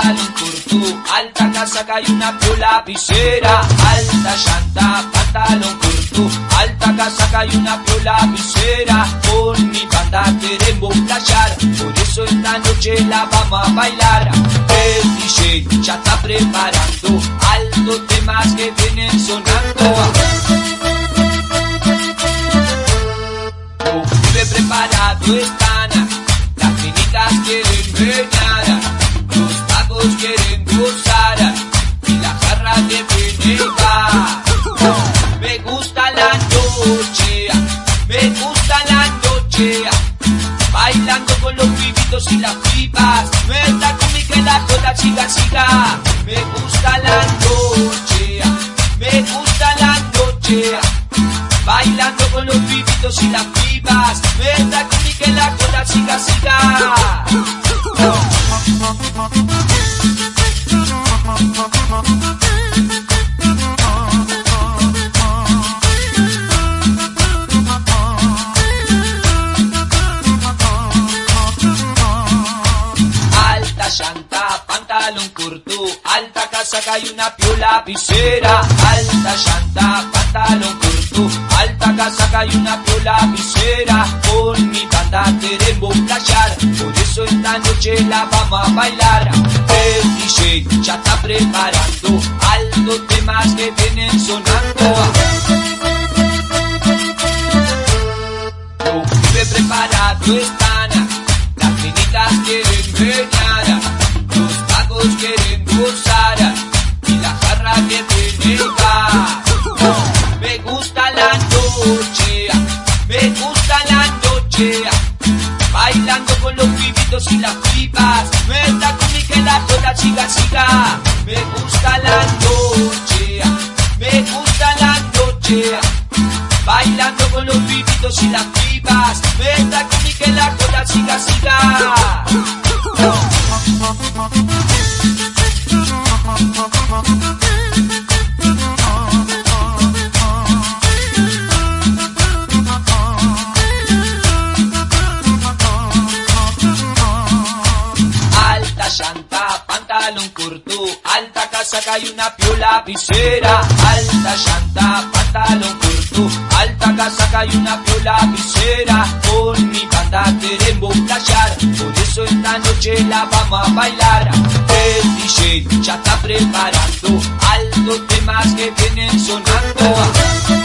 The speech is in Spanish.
corto, alta casaca y una piola visera, alta llanta, pantalón corto, alta casaca y una piola visera, con mi banda queremos playar, por eso esta noche la vamos a bailar. El DJ ya está preparando altos temas que vienen sonando. Preparados están, las minitas quieren los gusta la noche, me gusta la noche, bailando con los pibitos y las pipas, nuestra cómica y la cola chica chica. Me gusta la noche, me gusta la noche, bailando con los pibitos y las pipas, nuestra cómica y la cola chica chica. Alta llanta, pantalón corto, alta casaca y una piola visera. Alta llanta, pantalón corto, alta casaca y una piola visera. Con mi banda queremos playar, por eso esta noche la vamos a bailar. El DJ ya está preparando altos temas que vienen sonando. Preparados están, las minitas quieren meñar, me gusta la noche, bailando con los pibitos y las pipas, nuestra cómica y la cola chica chica. Me gusta la noche, me gusta la noche bailando con los pibitos y las pipas, nuestra cómica y la cola chica chica. Llanta, pantalón corto, alta casaca y una piola visera. Alta llanta, pantalón corto, alta casaca y una piola visera. Con mi banda queremos playar, por eso esta noche la vamos a bailar. El DJ ya está preparando altos temas que vienen sonando.